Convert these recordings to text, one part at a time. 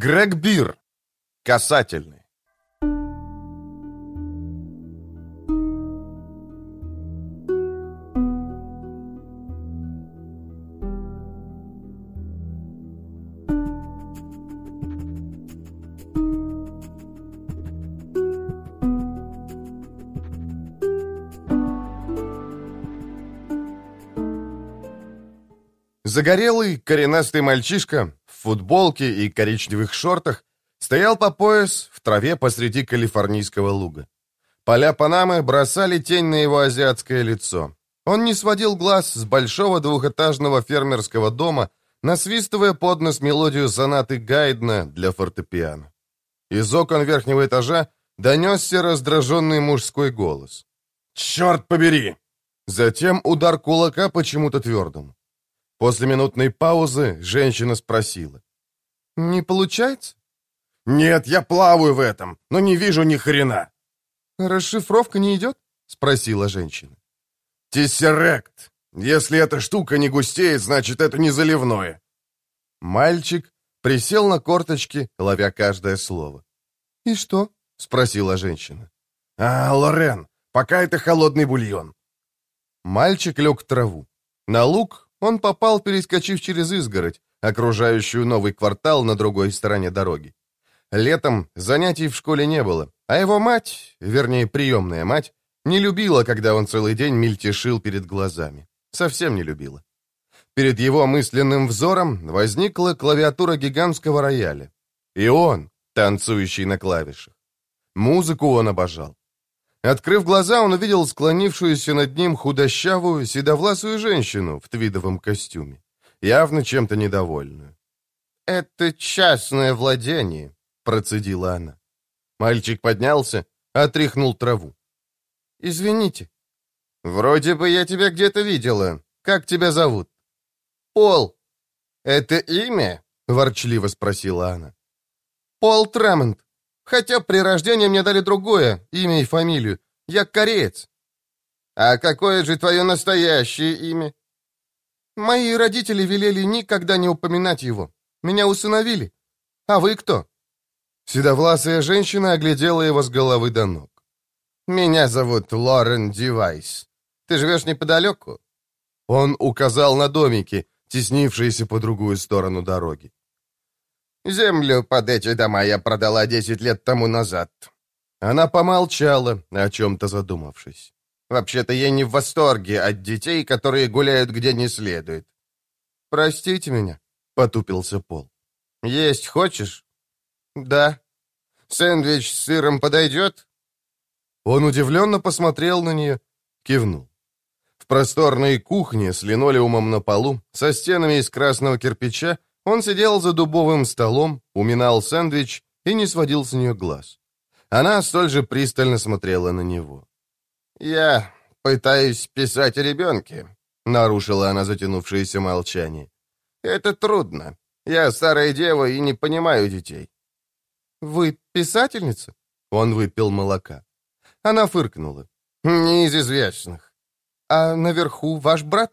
Грег Бир. Касательный. Загорелый, коренастый мальчишка футболке и коричневых шортах стоял по пояс в траве посреди калифорнийского луга. Поля Панамы бросали тень на его азиатское лицо. Он не сводил глаз с большого двухэтажного фермерского дома, насвистывая под нос мелодию сонаты Гайдна для фортепиано. Из окон верхнего этажа донесся раздраженный мужской голос. «Черт побери!» Затем удар кулака почему-то твердому. После минутной паузы женщина спросила. «Не получается?» «Нет, я плаваю в этом, но не вижу ни хрена». «Расшифровка не идет?» — спросила женщина. «Тессерект. Если эта штука не густеет, значит, это не заливное». Мальчик присел на корточки, ловя каждое слово. «И что?» — спросила женщина. «А, Лорен, пока это холодный бульон». Мальчик лег в траву. На луг он попал, перескочив через изгородь, окружающую новый квартал на другой стороне дороги. Летом занятий в школе не было, а его мать, вернее, приемная мать, не любила, когда он целый день мельтешил перед глазами. Совсем не любила. Перед его мысленным взором возникла клавиатура гигантского рояля. И он, танцующий на клавишах. Музыку он обожал. Открыв глаза, он увидел склонившуюся над ним худощавую, седовласую женщину в твидовом костюме, явно чем-то недовольную. «Это частное владение», — процедила она. Мальчик поднялся, отряхнул траву. «Извините». «Вроде бы я тебя где-то видела. Как тебя зовут?» «Пол». «Это имя?» — ворчливо спросила она. «Пол Трамонт. Хотя при рождении мне дали другое, имя и фамилию. Я кореец. А какое же твое настоящее имя? Мои родители велели никогда не упоминать его. Меня усыновили. А вы кто? Седовласая женщина оглядела его с головы до ног. «Меня зовут Лорен Дивайс. Ты живешь неподалеку?» Он указал на домики, теснившиеся по другую сторону дороги. Землю под эти дома я продала десять лет тому назад». Она помолчала, о чем-то задумавшись. «Вообще-то я не в восторге от детей, которые гуляют где не следует». «Простите меня», — потупился Пол. «Есть хочешь?» «Да». «Сэндвич с сыром подойдет?» Он удивленно посмотрел на нее, кивнул. В просторной кухне с линолеумом на полу, со стенами из красного кирпича, он сидел за дубовым столом, уминал сэндвич и не сводил с нее глаз. Она столь же пристально смотрела на него. «Я пытаюсь писать о ребенке», — нарушила она затянувшееся молчание. «Это трудно. Я старая дева и не понимаю детей». «Вы писательница?» Он выпил молока. Она фыркнула. «Не из известных». «А наверху ваш брат?»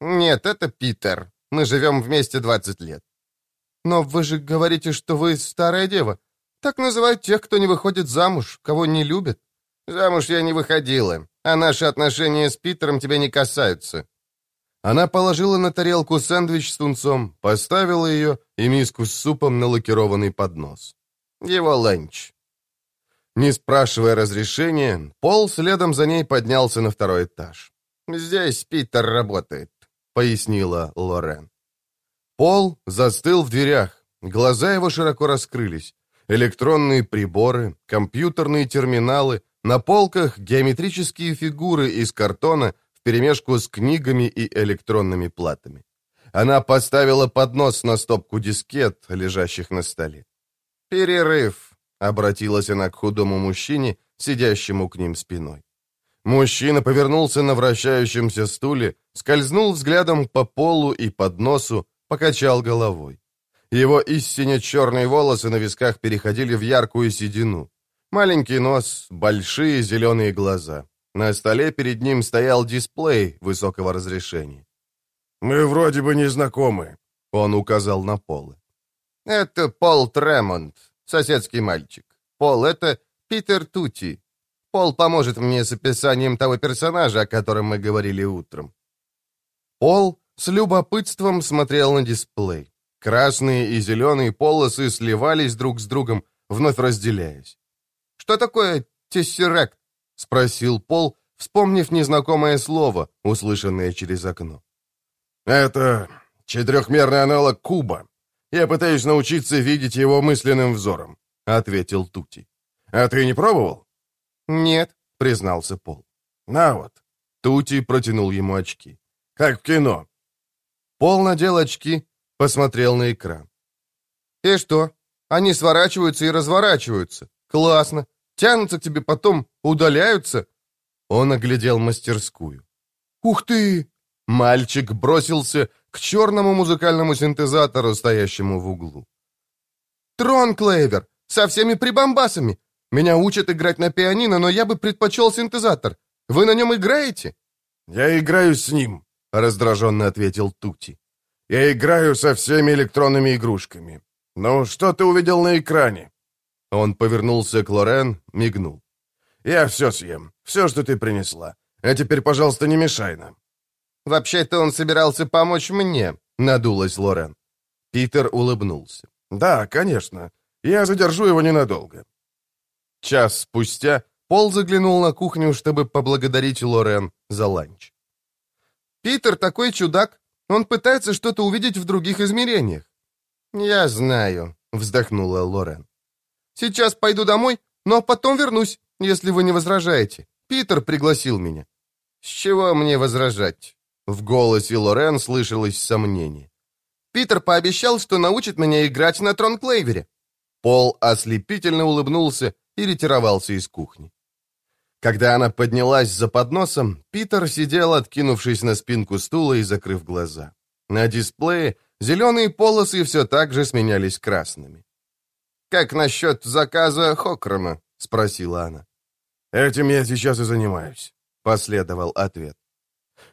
«Нет, это Питер. Мы живем вместе 20 лет». «Но вы же говорите, что вы старая дева. Так называют тех, кто не выходит замуж, кого не любят». «Замуж я не выходила, а наши отношения с Питером тебя не касаются». Она положила на тарелку сэндвич с тунцом, поставила ее и миску с супом на лакированный поднос. Его ланч. Не спрашивая разрешения, Пол следом за ней поднялся на второй этаж. «Здесь Питер работает», — пояснила Лорен. Пол застыл в дверях, глаза его широко раскрылись. Электронные приборы, компьютерные терминалы, на полках геометрические фигуры из картона вперемешку с книгами и электронными платами. Она поставила поднос на стопку дискет, лежащих на столе. «Перерыв», — обратилась она к худому мужчине, сидящему к ним спиной. Мужчина повернулся на вращающемся стуле, скользнул взглядом по полу и подносу, покачал головой. Его истинно черные волосы на висках переходили в яркую седину. Маленький нос, большие зеленые глаза. На столе перед ним стоял дисплей высокого разрешения. «Мы вроде бы не знакомы», — он указал на полы. Это Пол Тремонт, соседский мальчик. Пол — это Питер Тути. Пол поможет мне с описанием того персонажа, о котором мы говорили утром». Пол с любопытством смотрел на дисплей. Красные и зеленые полосы сливались друг с другом, вновь разделяясь. «Что такое тессерект?» — спросил Пол, вспомнив незнакомое слово, услышанное через окно. «Это четырехмерный аналог куба. Я пытаюсь научиться видеть его мысленным взором», — ответил Тути. «А ты не пробовал?» «Нет», — признался Пол. «На вот». Тути протянул ему очки. «Как в кино». Пол надел очки, посмотрел на экран. «И что? Они сворачиваются и разворачиваются. Классно. Тянутся к тебе потом, удаляются». Он оглядел мастерскую. «Ух ты!» Мальчик бросился к черному музыкальному синтезатору, стоящему в углу. «Трон Клейвер! Со всеми прибамбасами! Меня учат играть на пианино, но я бы предпочел синтезатор. Вы на нем играете?» «Я играю с ним», — раздраженно ответил Тути. «Я играю со всеми электронными игрушками. Ну, что ты увидел на экране?» Он повернулся к Лорен, мигнул. «Я все съем, все, что ты принесла. А теперь, пожалуйста, не мешай нам». «Вообще-то он собирался помочь мне», — надулась Лорен. Питер улыбнулся. «Да, конечно. Я задержу его ненадолго». Час спустя Пол заглянул на кухню, чтобы поблагодарить Лорен за ланч. «Питер такой чудак. Он пытается что-то увидеть в других измерениях». «Я знаю», — вздохнула Лорен. «Сейчас пойду домой, но потом вернусь, если вы не возражаете. Питер пригласил меня». «С чего мне возражать?» В голосе Лорен слышалось сомнение. «Питер пообещал, что научит меня играть на тронклейвере». Пол ослепительно улыбнулся и ретировался из кухни. Когда она поднялась за подносом, Питер сидел, откинувшись на спинку стула и закрыв глаза. На дисплее зеленые полосы все так же сменялись красными. «Как насчет заказа Хокрома?» — спросила она. «Этим я сейчас и занимаюсь», — последовал ответ.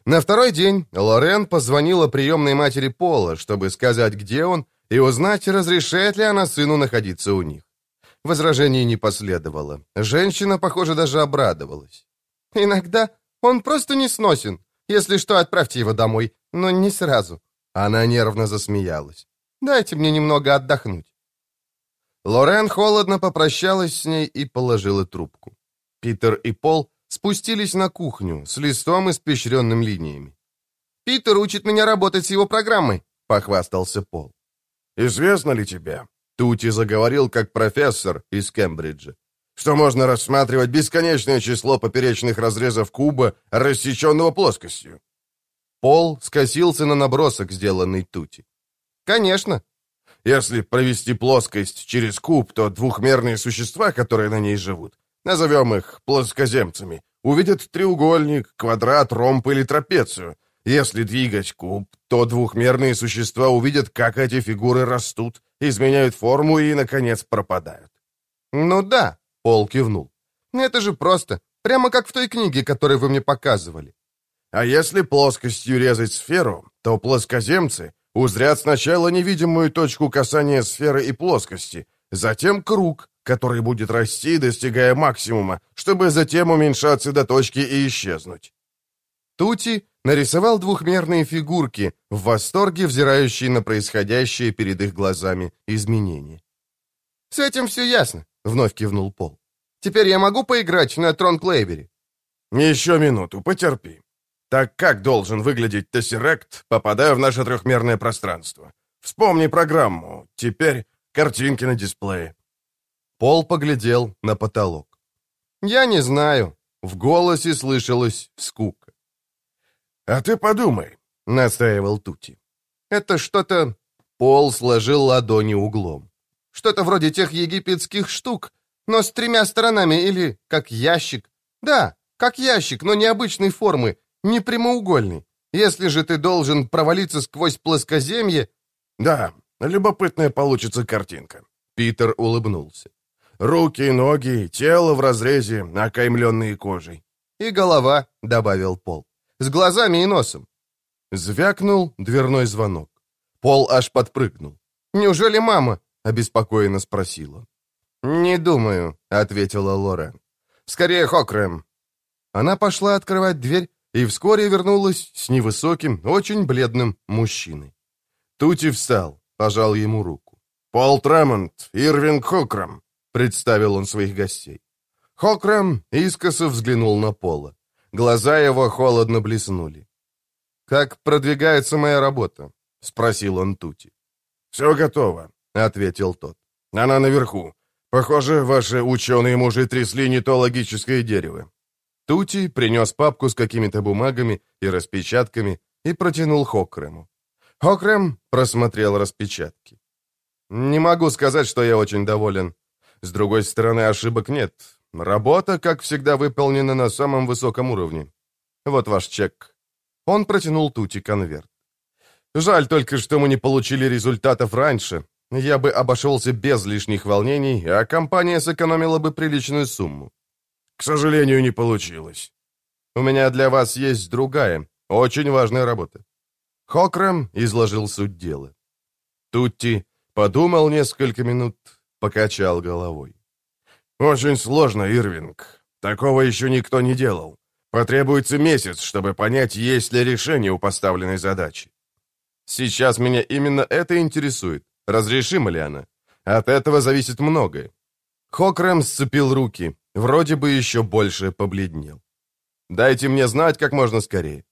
На второй день Лорен позвонила приемной матери Пола, чтобы сказать, где он, и узнать, разрешает ли она сыну находиться у них. Возражений не последовало. Женщина, похоже, даже обрадовалась. «Иногда он просто не сносен. Если что, отправьте его домой, но не сразу». Она нервно засмеялась. «Дайте мне немного отдохнуть». Лорен холодно попрощалась с ней и положила трубку. Питер и Пол спустились на кухню с листом, испещренным линиями. «Питер учит меня работать с его программой», — похвастался Пол. «Известно ли тебе?» Тути заговорил как профессор из Кембриджа что можно рассматривать бесконечное число поперечных разрезов куба, рассеченного плоскостью. Пол скосился на набросок, сделанный Тути. «Конечно». «Если провести плоскость через куб, то двухмерные существа, которые на ней живут, назовем их плоскоземцами, увидят треугольник, квадрат, ромб или трапецию. Если двигать куб, то двухмерные существа увидят, как эти фигуры растут, изменяют форму и, наконец, пропадают. «Ну да», — Пол кивнул. «Это же просто, прямо как в той книге, которую вы мне показывали». «А если плоскостью резать сферу, то плоскоземцы узрят сначала невидимую точку касания сферы и плоскости, затем круг, который будет расти, достигая максимума, чтобы затем уменьшаться до точки и исчезнуть. Тути нарисовал двухмерные фигурки, в восторге взирающие на происходящее перед их глазами изменения. «С этим все ясно», — вновь кивнул Пол. «Теперь я могу поиграть на Трон Клейбере?» «Еще минуту, потерпи. Так как должен выглядеть Тессерект, попадая в наше трехмерное пространство? Вспомни программу. Теперь картинки на дисплее. Пол поглядел на потолок. «Я не знаю». В голосе слышалась скука. «А ты подумай», — настаивал Тути. «Это что-то...» Пол сложил ладони углом. «Что-то вроде тех египетских штук, но с тремя сторонами или как ящик. Да, как ящик, но необычной формы, не прямоугольный. Если же ты должен провалиться сквозь плоскоземье...» «Да, любопытная получится картинка», — Питер улыбнулся. Руки, ноги, тело в разрезе, окаймленные кожей. «И голова», — добавил Пол. «С глазами и носом». Звякнул дверной звонок. Пол аж подпрыгнул. «Неужели мама?» — обеспокоенно спросил он. «Не думаю», — ответила Лорен. «Скорее Хокрэм». Она пошла открывать дверь и вскоре вернулась с невысоким, очень бледным мужчиной. Тути встал, пожал ему руку. «Пол Тремонт, Ирвинг Хокрэм», — представил он своих гостей. Хокрэм искоса взглянул на Пола. Глаза его холодно блеснули. «Как продвигается моя работа?» — спросил он Тути. «Все готово», — ответил тот. «Она наверху. Похоже, ваши ученые-мужи трясли не то логическое дерево». Тути принес папку с какими-то бумагами и распечатками и протянул Хокрему. Хокрем просмотрел распечатки. «Не могу сказать, что я очень доволен. С другой стороны, ошибок нет. Работа, как всегда, выполнена на самом высоком уровне. Вот ваш чек». Он протянул Тути конверт. «Жаль только, что мы не получили результатов раньше. Я бы обошелся без лишних волнений, а компания сэкономила бы приличную сумму». «К сожалению, не получилось». «У меня для вас есть другая, очень важная работа». Хокрам изложил суть дела. Тутти подумал несколько минут, покачал головой. «Очень сложно, Ирвинг. Такого еще никто не делал. Потребуется месяц, чтобы понять, есть ли решение у поставленной задачи. Сейчас меня именно это интересует. Разрешима ли она? От этого зависит многое. Хокрэм сцепил руки, вроде бы еще больше побледнел. «Дайте мне знать как можно скорее».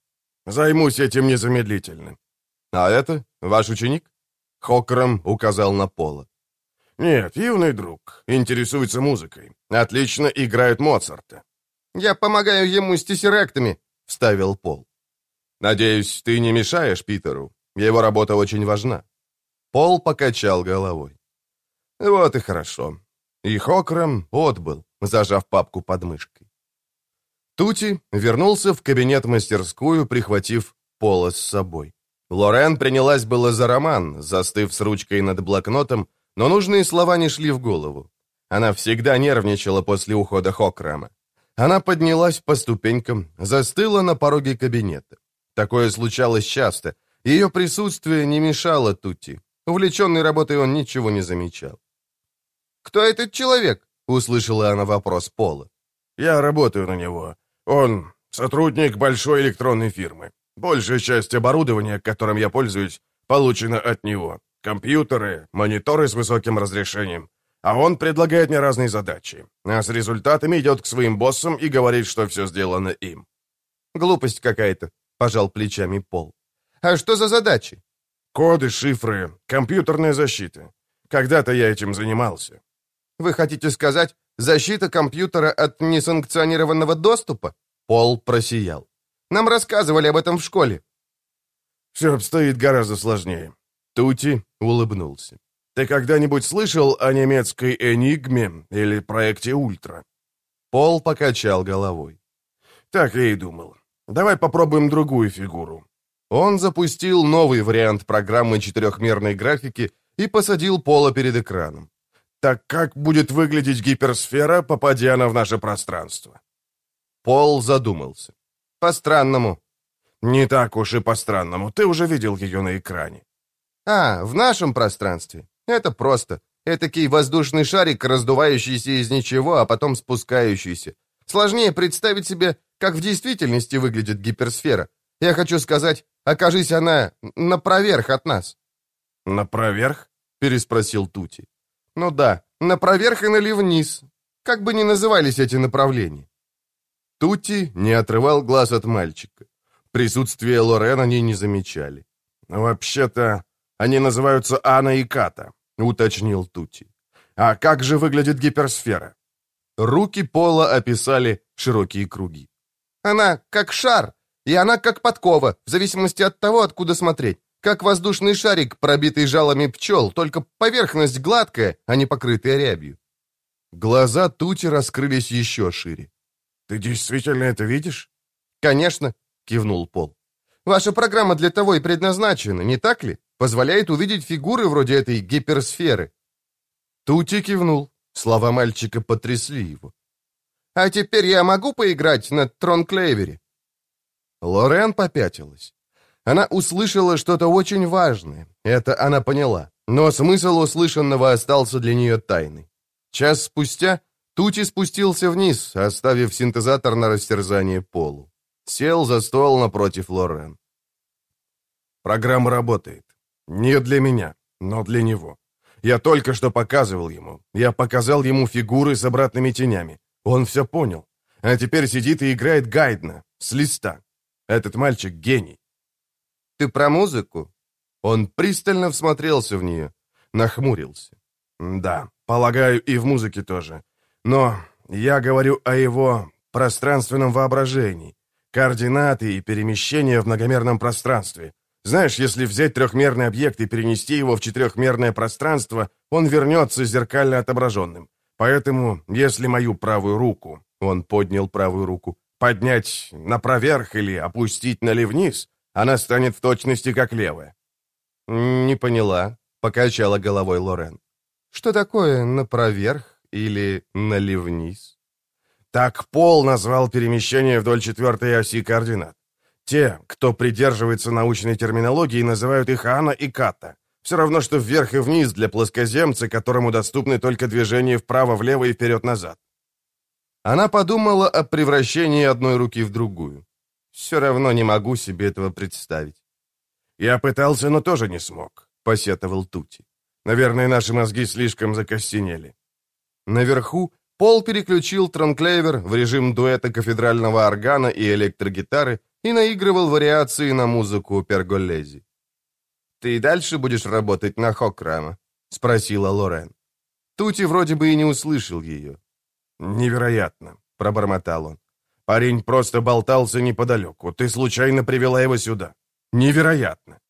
«Займусь этим незамедлительно». «А это ваш ученик?» Хокрэм указал на Пола. «Нет, юный друг. Интересуется музыкой. Отлично играет Моцарта». «Я помогаю ему с тессеректами», — вставил Пол. «Надеюсь, ты не мешаешь Питеру. Его работа очень важна». Пол покачал головой. «Вот и хорошо». И Хокрем отбыл, зажав папку под мышкой. Тути вернулся в кабинет-мастерскую, прихватив Пола с собой. Лорен принялась было за роман, застыв с ручкой над блокнотом, но нужные слова не шли в голову. Она всегда нервничала после ухода Хокрама. Она поднялась по ступенькам, застыла на пороге кабинета. Такое случалось часто. Ее присутствие не мешало Тути. Увлеченный работой он ничего не замечал. «Кто этот человек?» — услышала она вопрос Пола. «Я работаю на него. Он сотрудник большой электронной фирмы. Большая часть оборудования, которым я пользуюсь, получена от него. Компьютеры, мониторы с высоким разрешением. А он предлагает мне разные задачи. А с результатами идет к своим боссам и говорит, что все сделано им. Глупость какая-то, пожал плечами Пол. А что за задачи? Коды, шифры, компьютерная защита. Когда-то я этим занимался. Вы хотите сказать, защита компьютера от несанкционированного доступа? Пол просиял. Нам рассказывали об этом в школе. Все обстоит гораздо сложнее. Тути улыбнулся. Ты когда-нибудь слышал о немецкой «Энигме» или проекте «Ультра»?» Пол покачал головой. «Так я и думал. Давай попробуем другую фигуру». Он запустил новый вариант программы четырехмерной графики и посадил Пола перед экраном. «Так как будет выглядеть гиперсфера, попадя она в наше пространство?» Пол задумался. «По-странному». «Не так уж и по-странному. Ты уже видел ее на экране». «А, в нашем пространстве. Это просто. Этакий воздушный шарик, раздувающийся из ничего, а потом спускающийся. Сложнее представить себе, как в действительности выглядит гиперсфера. Я хочу сказать, окажись она на проверх от нас». «На проверх?» — переспросил Тути. «Ну да, на проверх или вниз. Как бы ни назывались эти направления». Тути не отрывал глаз от мальчика. Присутствие Лорен они не замечали. «Вообще-то, они называются Анна и Ката», — уточнил Тути. «А как же выглядит гиперсфера?» Руки Пола описали широкие круги. «Она как шар, и она как подкова, в зависимости от того, откуда смотреть. Как воздушный шарик, пробитый жалами пчел, только поверхность гладкая, а не покрытая рябью». Глаза Тути раскрылись еще шире. «Ты действительно это видишь?» «Конечно», — кивнул Пол. «Ваша программа для того и предназначена, не так ли? Позволяет увидеть фигуры вроде этой гиперсферы». Тути кивнул. Слова мальчика потрясли его. «А теперь я могу поиграть на Тронклейвере?» Лорен попятилась. Она услышала что-то очень важное. Это она поняла. Но смысл услышанного остался для нее тайной. Час спустя Тути спустился вниз, оставив синтезатор на растерзание полу. Сел за стол напротив Лорен. Программа работает. Не для меня, но для него. Я только что показывал ему. Я показал ему фигуры с обратными тенями. Он все понял. А теперь сидит и играет гайдно, с листа. Этот мальчик гений. Ты про музыку? Он пристально всмотрелся в нее, нахмурился. Да, полагаю, и в музыке тоже. Но я говорю о его пространственном воображении, координаты и перемещения в многомерном пространстве. Знаешь, если взять трехмерный объект и перенести его в четырехмерное пространство, он вернется зеркально отображенным. Поэтому, если мою правую руку, он поднял правую руку, поднять напроверх или опустить налевниз, она станет в точности как левая. «Не поняла», — покачала головой Лорен. «Что такое напроверх или наливниз?» Так Пол назвал перемещение вдоль четвертой оси координат. Те, кто придерживается научной терминологии, называют их Ана и Ката. Все равно, что вверх и вниз для плоскоземца, которому доступны только движения вправо-влево и вперед-назад. Она подумала о превращении одной руки в другую. Все равно не могу себе этого представить. «Я пытался, но тоже не смог», — посетовал Тути. «Наверное, наши мозги слишком закостенели». Наверху Пол переключил транклейвер в режим дуэта кафедрального органа и электрогитары и наигрывал вариации на музыку Перголези. «Ты и дальше будешь работать на Хокрама?» — спросила Лорен. Тути вроде бы и не услышал ее. «Невероятно», — пробормотал он. «Парень просто болтался неподалеку. Ты случайно привела его сюда. Невероятно».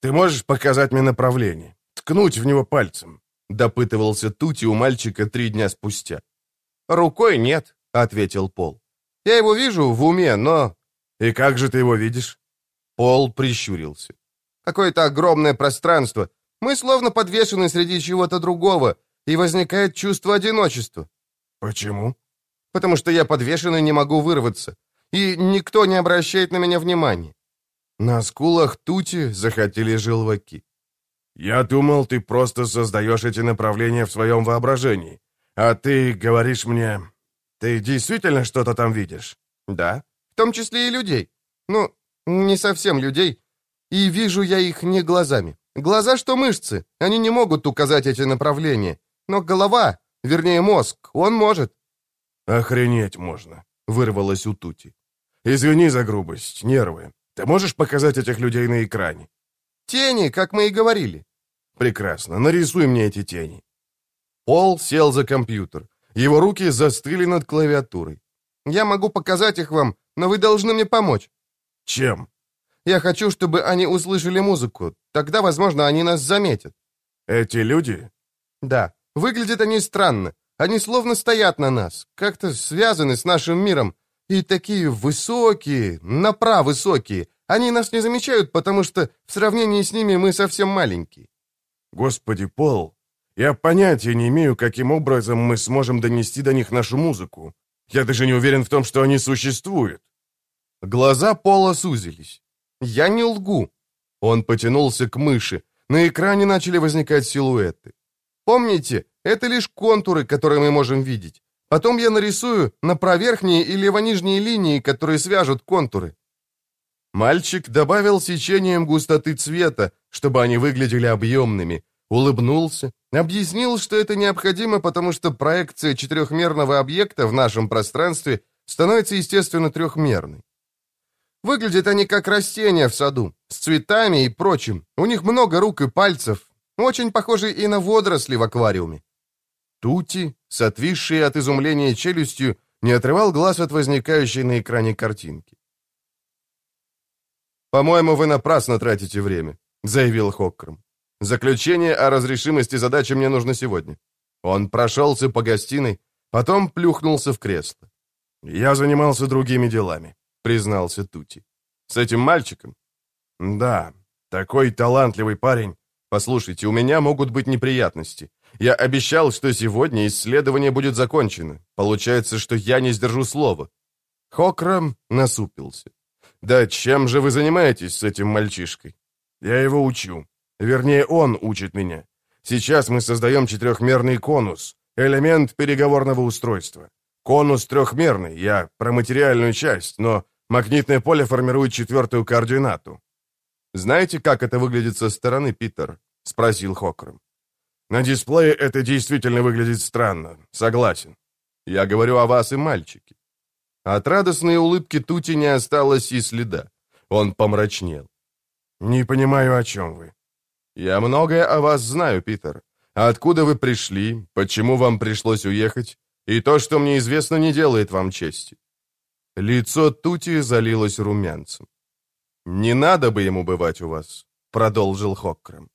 «Ты можешь показать мне направление? Ткнуть в него пальцем?» — допытывался Тути у мальчика три дня спустя. «Рукой нет», — ответил Пол. Я его вижу в уме, но...» «И как же ты его видишь?» Пол прищурился. «Какое-то огромное пространство. Мы словно подвешены среди чего-то другого, и возникает чувство одиночества». «Почему?» «Потому что я подвешен и не могу вырваться, и никто не обращает на меня внимания». На скулах Тути захотели желваки. «Я думал, ты просто создаешь эти направления в своем воображении. А ты говоришь мне, ты действительно что-то там видишь? Да, в том числе и людей. Ну, не совсем людей. И вижу я их не глазами. Глаза, что мышцы. Они не могут указать эти направления. Но голова, вернее мозг, он может. Охренеть можно, вырвалось у Тути. Извини за грубость, нервы. Ты можешь показать этих людей на экране? Тени, как мы и говорили. Прекрасно, нарисуй мне эти тени. Пол сел за компьютер. Его руки застыли над клавиатурой. «Я могу показать их вам, но вы должны мне помочь». «Чем?» «Я хочу, чтобы они услышали музыку. Тогда, возможно, они нас заметят». «Эти люди?» «Да. Выглядят они странно. Они словно стоят на нас, как-то связаны с нашим миром. И такие высокие, напра высокие. Они нас не замечают, потому что в сравнении с ними мы совсем маленькие». «Господи, Пол, я понятия не имею, каким образом мы сможем донести до них нашу музыку. Я даже не уверен в том, что они существуют». Глаза Пола сузились. «Я не лгу». Он потянулся к мыши. На экране начали возникать силуэты. «Помните, это лишь контуры, которые мы можем видеть. Потом я нарисую на проверхние и левонижние линии, которые свяжут контуры». Мальчик добавил сечением густоты цвета, чтобы они выглядели объемными, улыбнулся, объяснил, что это необходимо, потому что проекция четырехмерного объекта в нашем пространстве становится, естественно, трехмерной. Выглядят они как растения в саду, с цветами и прочим. У них много рук и пальцев, очень похожи и на водоросли в аквариуме. Тути, с отвисшей от изумления челюстью, не отрывал глаз от возникающей на экране картинки. «По-моему, вы напрасно тратите время», — заявил Хоккром. Заключение о разрешимости задачи мне нужно сегодня. Он прошелся по гостиной, потом плюхнулся в кресло. «Я занимался другими делами», — признался Тути. «С этим мальчиком?» «Да, такой талантливый парень. Послушайте, у меня могут быть неприятности. Я обещал, что сегодня исследование будет закончено. Получается, что я не сдержу слова». Хокрам насупился. «Да чем же вы занимаетесь с этим мальчишкой?» «Я его учу. Вернее, он учит меня. Сейчас мы создаем четырехмерный конус, элемент переговорного устройства. Конус трехмерный, я про материальную часть, но магнитное поле формирует четвертую координату. «Знаете, как это выглядит со стороны, Питер?» — спросил Хокром. «На дисплее это действительно выглядит странно, согласен. Я говорю о вас и мальчике». От радостной улыбки Тути не осталось и следа. Он помрачнел. «Не понимаю, о чем вы». «Я многое о вас знаю, Питер. Откуда вы пришли, почему вам пришлось уехать, и то, что мне известно, не делает вам чести». Лицо Тути залилось румянцем. «Не надо бы ему бывать у вас», — продолжил Хоккрам.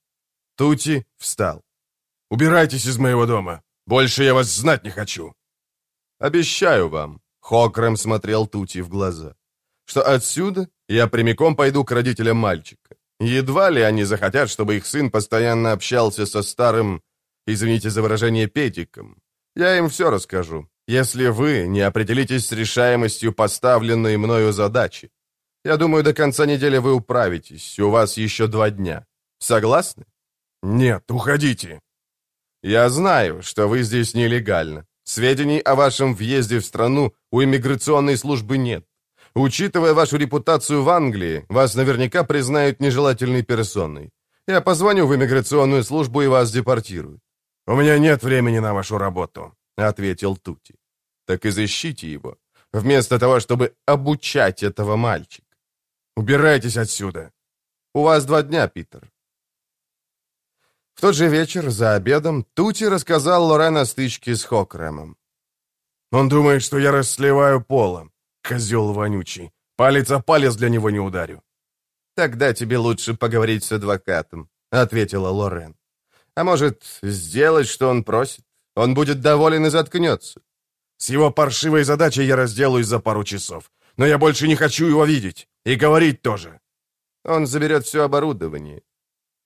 Тути встал. «Убирайтесь из моего дома. Больше я вас знать не хочу». «Обещаю вам», — Хокрэм смотрел Тути в глаза, «что отсюда я прямиком пойду к родителям мальчика. Едва ли они захотят, чтобы их сын постоянно общался со старым, извините за выражение, Петиком. Я им все расскажу, если вы не определитесь с решаемостью поставленной мною задачи. Я думаю, до конца недели вы управитесь, у вас еще два дня. Согласны? Нет, уходите. Я знаю, что вы здесь нелегально. Сведений о вашем въезде в страну у иммиграционной службы нет. Учитывая вашу репутацию в Англии, вас наверняка признают нежелательной персоной. Я позвоню в иммиграционную службу и вас депортируют». «У меня нет времени на вашу работу», — ответил Тути. «Так изыщите его, вместо того, чтобы обучать этого мальчика. Убирайтесь отсюда. У вас два дня, Питер». В тот же вечер, за обедом, Тути рассказал Лорен о стычке с Хокремом. «Он думает, что я расслеваю полом. Козел вонючий. Палец о палец для него не ударю. «Тогда тебе лучше поговорить с адвокатом», — ответила Лорен. «А может, сделать, что он просит? Он будет доволен и заткнется». «С его паршивой задачей я разделаюсь за пару часов. Но я больше не хочу его видеть. И говорить тоже». Он заберет все оборудование.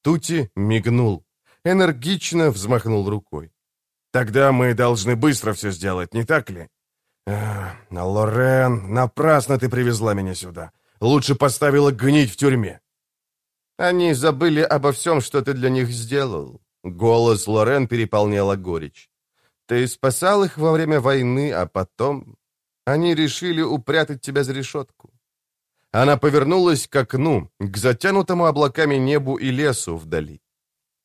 Тути мигнул. Энергично взмахнул рукой. «Тогда мы должны быстро все сделать, не так ли? Лорен, напрасно ты привезла меня сюда. Лучше поставила гнить в тюрьме. Они забыли обо всем, что ты для них сделал. Голос Лорен переполняла горечь. Ты спасал их во время войны, а потом... Они решили упрятать тебя за решетку. Она повернулась к окну, к затянутому облаками небу и лесу вдали.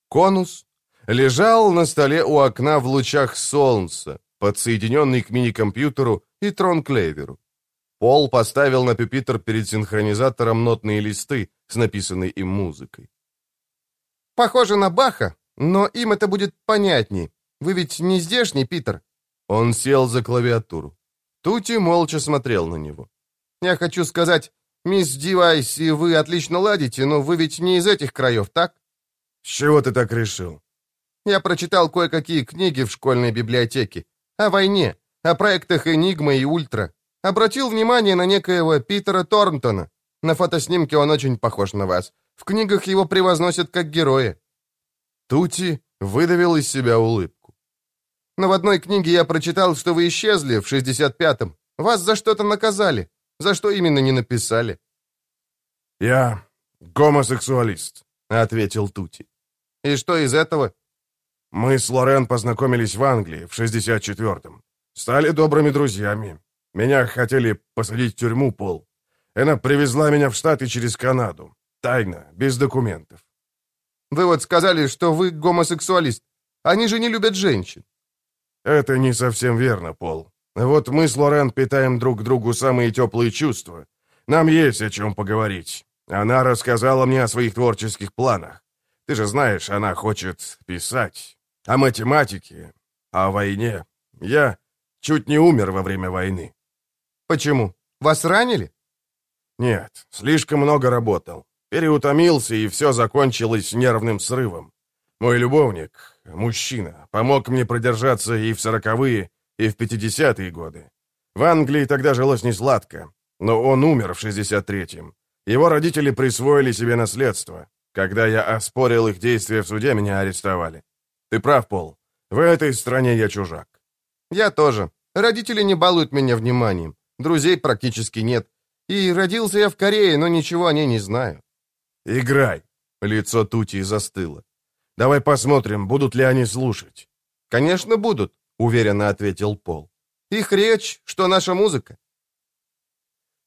Конус лежал на столе у окна в лучах солнца, подсоединенный к мини-компьютеру и трон-клейверу. Пол поставил на пюпитр перед синхронизатором нотные листы с написанной им музыкой. «Похоже на Баха, но им это будет понятней. Вы ведь не здешний, Питер?» Он сел за клавиатуру. Тути молча смотрел на него. «Я хочу сказать, мисс Дивайс и вы отлично ладите, но вы ведь не из этих краев, так?» «С чего ты так решил?» «Я прочитал кое-какие книги в школьной библиотеке. О войне, о проектах «Энигма» и «Ультра». Обратил внимание на некоего Питера Торнтона. На фотоснимке он очень похож на вас. В книгах его превозносят как героя». Тути выдавил из себя улыбку. «Но в одной книге я прочитал, что вы исчезли в 65-м. Вас за что-то наказали. За что именно не написали?» «Я гомосексуалист», — ответил Тути. «И что из этого?» Мы с Лорен познакомились в Англии в 64-м. Стали добрыми друзьями. Меня хотели посадить в тюрьму, Пол. Она привезла меня в Штаты через Канаду. Тайно, без документов. Вы вот сказали, что вы гомосексуалист. Они же не любят женщин. Это не совсем верно, Пол. Вот мы с Лорен питаем друг другу самые теплые чувства. Нам есть о чем поговорить. Она рассказала мне о своих творческих планах. Ты же знаешь, она хочет писать о математике, о войне. Я чуть не умер во время войны. Почему? Вас ранили? Нет, слишком много работал. Переутомился, и все закончилось нервным срывом. Мой любовник, мужчина, помог мне продержаться и в сороковые, и в пятидесятые годы. В Англии тогда жилось несладко, но он умер в шестьдесят третьем. Его родители присвоили себе наследство. Когда я оспорил их действия в суде, меня арестовали. Ты прав, Пол. В этой стране я чужак. Я тоже. Родители не балуют меня вниманием. Друзей практически нет. И родился я в Корее, но ничего о ней не знаю. Играй. Лицо Тути застыло. «Давай посмотрим, будут ли они слушать». «Конечно, будут», — уверенно ответил Пол. «Их речь, что наша музыка».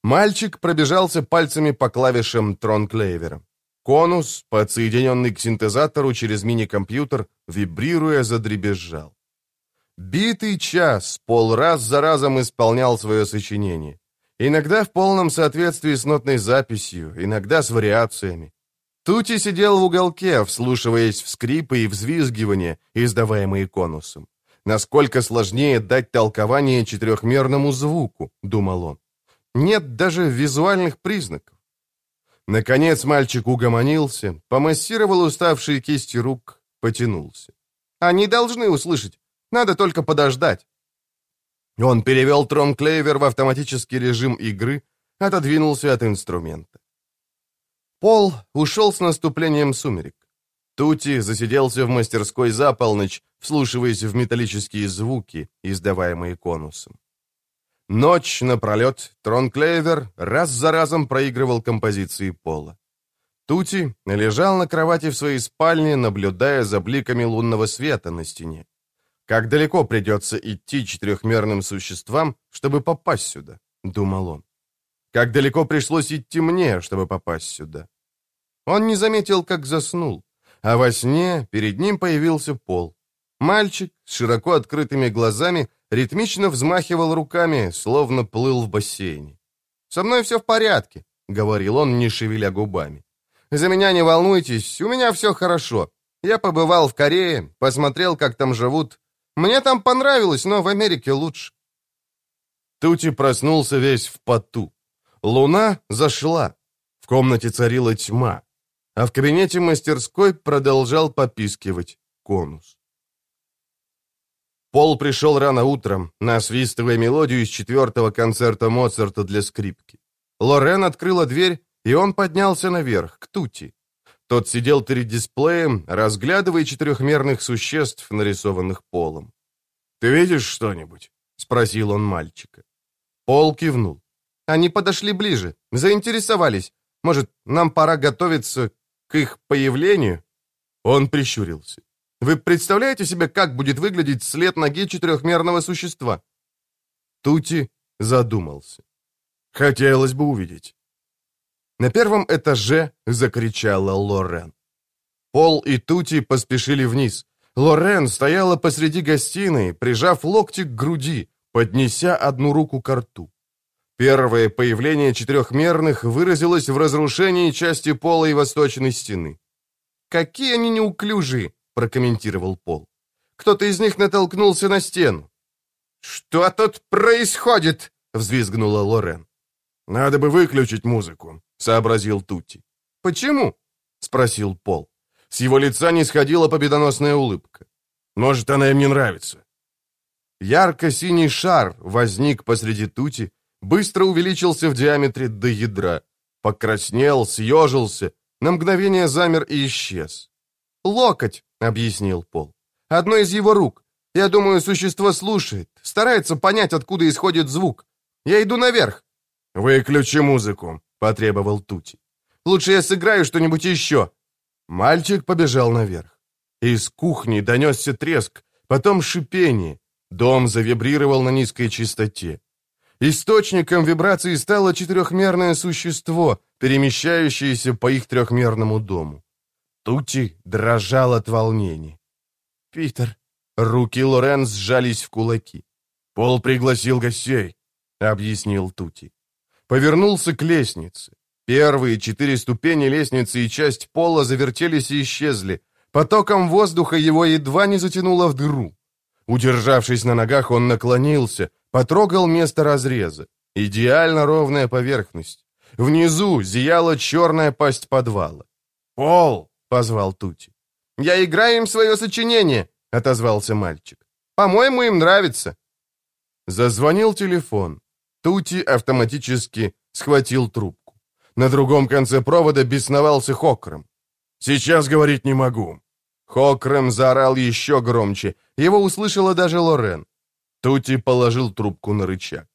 Мальчик пробежался пальцами по клавишам тронклейвера. Конус, подсоединенный к синтезатору через мини-компьютер, вибрируя, задребезжал. Битый час Пол раз за разом исполнял свое сочинение. Иногда в полном соответствии с нотной записью, иногда с вариациями. Тути сидел в уголке, вслушиваясь в скрипы и взвизгивания, издаваемые конусом. Насколько сложнее дать толкование четырехмерному звуку, думал он. Нет даже визуальных признаков. Наконец мальчик угомонился, помассировал уставшие кисти рук, потянулся. Они должны услышать. Надо только подождать. Он перевел тром-клейвер в автоматический режим игры, отодвинулся от инструмента. Пол ушел с наступлением сумерек. Тути засиделся в мастерской за полночь, вслушиваясь в металлические звуки, издаваемые конусом. Ночь напролет Трон Клейвер раз за разом проигрывал композиции Пола. Тути лежал на кровати в своей спальне, наблюдая за бликами лунного света на стене. Как далеко придется идти четырехмерным существам, чтобы попасть сюда, думал он. Как далеко пришлось идти мне, чтобы попасть сюда. Он не заметил, как заснул, а во сне перед ним появился пол. Мальчик с широко открытыми глазами ритмично взмахивал руками, словно плыл в бассейне. «Со мной все в порядке», — говорил он, не шевеля губами. «За меня не волнуйтесь, у меня все хорошо. Я побывал в Корее, посмотрел, как там живут. Мне там понравилось, но в Америке лучше». Тути проснулся весь в поту. Луна зашла. В комнате царила тьма, а в кабинете мастерской продолжал попискивать конус. Пол пришел рано утром, насвистывая мелодию из четвертого концерта Моцарта для скрипки. Лорен открыла дверь, и он поднялся наверх, к Тути. Тот сидел перед дисплеем, разглядывая четырехмерных существ, нарисованных Полом. «Ты видишь что-нибудь?» — спросил он мальчика. Пол кивнул. Они подошли ближе, заинтересовались. Может, нам пора готовиться к их появлению?» Он прищурился. Вы представляете себе, как будет выглядеть след ноги четырехмерного существа?» Тути задумался. «Хотелось бы увидеть». На первом этаже закричала Лорен. Пол и Тути поспешили вниз. Лорен стояла посреди гостиной, прижав локти к груди, поднеся одну руку к рту. Первое появление четырехмерных выразилось в разрушении части пола и восточной стены. «Какие они неуклюжие!» прокомментировал Пол. «Кто-то из них натолкнулся на стену». «Что тут происходит?» — взвизгнула Лорен. «Надо бы выключить музыку», — сообразил Тути. «Почему?» — спросил Пол. С его лица не сходила победоносная улыбка. «Может, она им не нравится». Ярко-синий шар возник посреди Тути, быстро увеличился в диаметре до ядра, покраснел, съежился, на мгновение замер и исчез. «Локоть!» — объяснил Пол. «Одно из его рук. Я думаю, существо слушает, старается понять, откуда исходит звук. Я иду наверх». «Выключи музыку», — потребовал Тути. «Лучше я сыграю что-нибудь еще». Мальчик побежал наверх. Из кухни донесся треск, потом шипение. Дом завибрировал на низкой частоте. Источником вибрации стало четырехмерное существо, перемещающееся по их трехмерному дому. Тути дрожал от волнения. «Питер!» Руки Лорен сжались в кулаки. «Пол пригласил гостей», — объяснил Тути. Повернулся к лестнице. Первые четыре ступени лестницы и часть пола завертелись и исчезли. Потоком воздуха его едва не затянуло в дыру. Удержавшись на ногах, он наклонился, потрогал место разреза. Идеально ровная поверхность. Внизу зияла черная пасть подвала. «Пол!» — позвал Тути. «Я играю им свое сочинение», — отозвался мальчик. «По-моему, им нравится». Зазвонил телефон. Тути автоматически схватил трубку. На другом конце провода бесновался Хокром. «Сейчас говорить не могу». Хокрем заорал еще громче. Его услышала даже Лорен. Тути положил трубку на рычаг.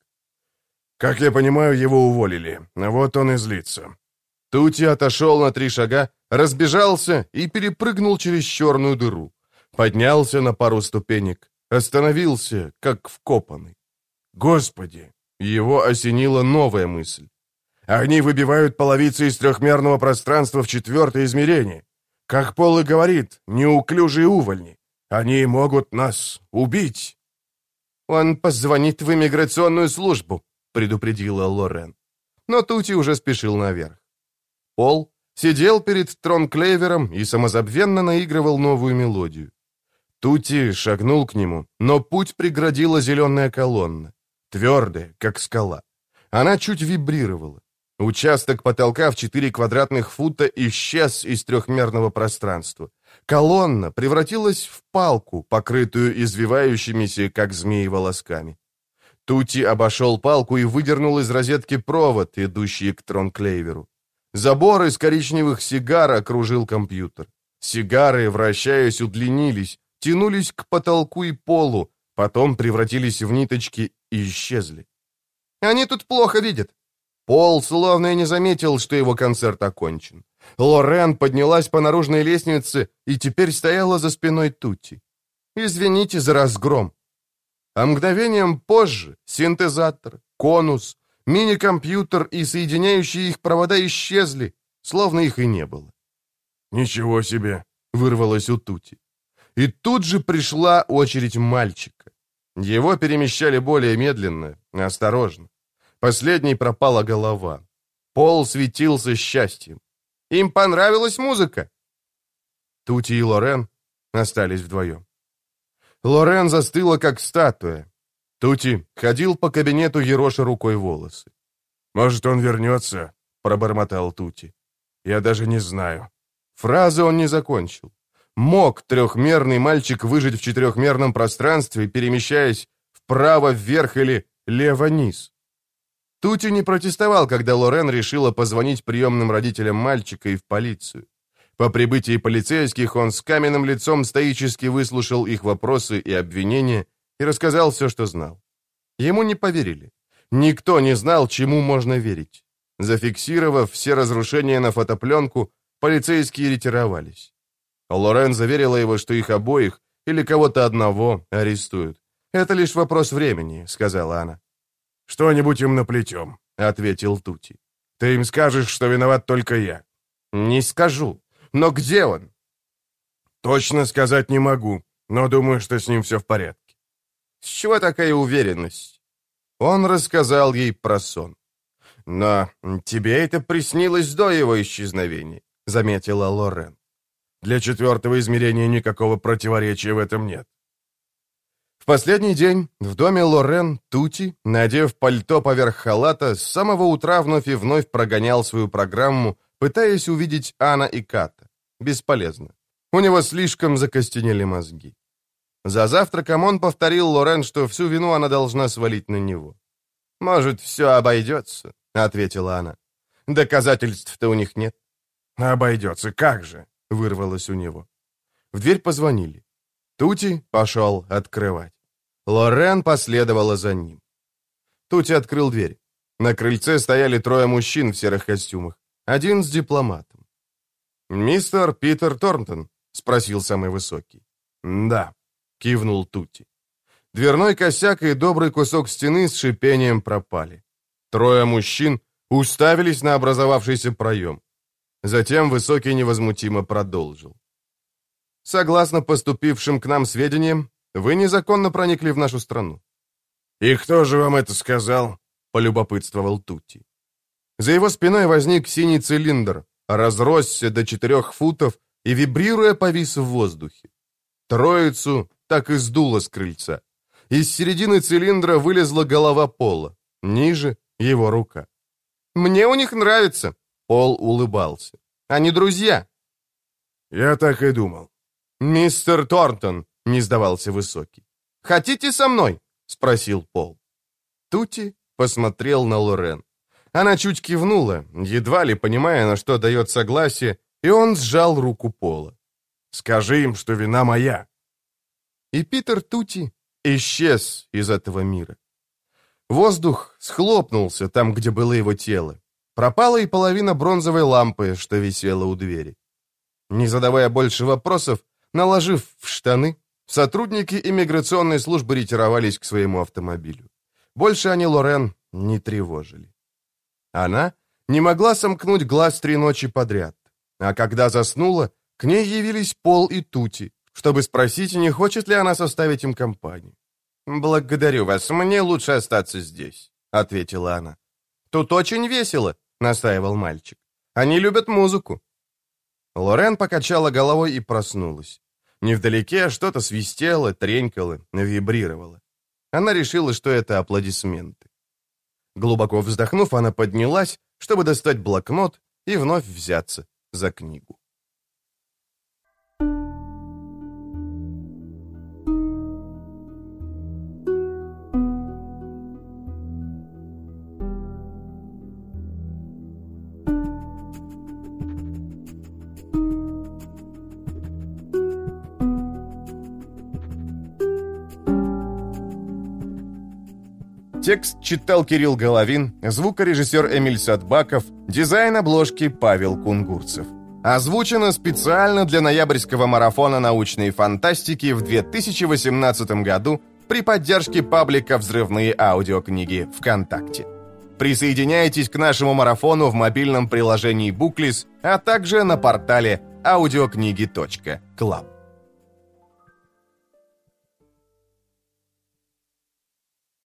«Как я понимаю, его уволили. Вот он и злится». Тути отошел на три шага, разбежался и перепрыгнул через черную дыру. Поднялся на пару ступенек, остановился, как вкопанный. Господи! Его осенила новая мысль. Они выбивают половицы из трехмерного пространства в четвертое измерение. Как Пол и говорит, неуклюжие увольни. Они могут нас убить. Он позвонит в иммиграционную службу, предупредила Лорен. Но Тути уже спешил наверх. Пол сидел перед тронклевером и самозабвенно наигрывал новую мелодию. Тути шагнул к нему, но путь преградила зеленая колонна, твердая, как скала. Она чуть вибрировала. Участок потолка в 4 квадратных фута исчез из трехмерного пространства. Колонна превратилась в палку, покрытую извивающимися, как змеи, волосками. Тути обошел палку и выдернул из розетки провод, идущий к тронклейверу. Забор из коричневых сигар окружил компьютер. Сигары, вращаясь, удлинились, тянулись к потолку и полу, потом превратились в ниточки и исчезли. «Они тут плохо видят». Пол словно и не заметил, что его концерт окончен. Лорен поднялась по наружной лестнице и теперь стояла за спиной Тути. «Извините за разгром». А мгновением позже синтезатор, конус, Мини-компьютер и соединяющие их провода исчезли, словно их и не было. «Ничего себе!» — вырвалось у Тути. И тут же пришла очередь мальчика. Его перемещали более медленно, осторожно. Последней пропала голова. Пол светился счастьем. Им понравилась музыка. Тути и Лорен остались вдвоем. Лорен застыла, как статуя. Тути ходил по кабинету Ероша рукой волосы. «Может, он вернется?» — пробормотал Тути. «Я даже не знаю». Фразы он не закончил. Мог трехмерный мальчик выжить в четырехмерном пространстве, перемещаясь вправо-вверх или лево-низ? Тути не протестовал, когда Лорен решила позвонить приемным родителям мальчика и в полицию. По прибытии полицейских он с каменным лицом стоически выслушал их вопросы и обвинения и рассказал все, что знал. Ему не поверили. Никто не знал, чему можно верить. Зафиксировав все разрушения на фотопленку, полицейские ретировались. Лорен заверила его, что их обоих или кого-то одного арестуют. «Это лишь вопрос времени», — сказала она. «Что-нибудь им наплетем», — ответил Тути. «Ты им скажешь, что виноват только я». «Не скажу. Но где он?» «Точно сказать не могу, но думаю, что с ним все в порядке». С чего такая уверенность? Он рассказал ей про сон. Но тебе это приснилось до его исчезновения, заметила Лорен. Для четвертого измерения никакого противоречия в этом нет. В последний день в доме Лорен Тути, надев пальто поверх халата, с самого утра вновь и вновь прогонял свою программу, пытаясь увидеть Анна и Ката. Бесполезно. У него слишком закостенели мозги. За завтраком он повторил Лорен, что всю вину она должна свалить на него. «Может, все обойдется», — ответила она. «Доказательств-то у них нет». «Обойдется, как же?» — вырвалось у него. В дверь позвонили. Тути пошел открывать. Лорен последовала за ним. Тути открыл дверь. На крыльце стояли трое мужчин в серых костюмах. Один с дипломатом. «Мистер Питер Торнтон?» — спросил самый высокий. «Да», кивнул Тути. Дверной косяк и добрый кусок стены с шипением пропали. Трое мужчин уставились на образовавшийся проем. Затем Высокий невозмутимо продолжил. «Согласно поступившим к нам сведениям, вы незаконно проникли в нашу страну». «И кто же вам это сказал?» — полюбопытствовал Тути. За его спиной возник синий цилиндр, разросся до четырех футов и, вибрируя, повис в воздухе. Троицу так и сдуло с крыльца. Из середины цилиндра вылезла голова Пола. Ниже — его рука. «Мне у них нравится», — Пол улыбался. «Они друзья». «Я так и думал». «Мистер Торнтон», — не сдавался Высокий. «Хотите со мной?» — спросил Пол. Тути посмотрел на Лорен. Она чуть кивнула, едва ли понимая, на что дает согласие, и он сжал руку Пола. «Скажи им, что вина моя», и Питер Тути исчез из этого мира. Воздух схлопнулся там, где было его тело. Пропала и половина бронзовой лампы, что висела у двери. Не задавая больше вопросов, наложив в штаны, сотрудники иммиграционной службы ретировались к своему автомобилю. Больше они Лорен не тревожили. Она не могла сомкнуть глаз три ночи подряд, а когда заснула, к ней явились Пол и Тути, чтобы спросить, не хочет ли она составить им компанию. «Благодарю вас, мне лучше остаться здесь», — ответила она. «Тут очень весело», — настаивал мальчик. «Они любят музыку». Лорен покачала головой и проснулась. Невдалеке что-то свистело, тренькало, вибрировало. Она решила, что это аплодисменты. Глубоко вздохнув, она поднялась, чтобы достать блокнот и вновь взяться за книгу. Текст читал Кирилл Головин, звукорежиссер Эмиль Садбаков, дизайн обложки Павел Кунгурцев. Озвучено специально для ноябрьского марафона научной фантастики в 2018 году при поддержке паблика «Взрывные аудиокниги» ВКонтакте. Присоединяйтесь к нашему марафону в мобильном приложении Booklist, а также на портале audiokniги.club.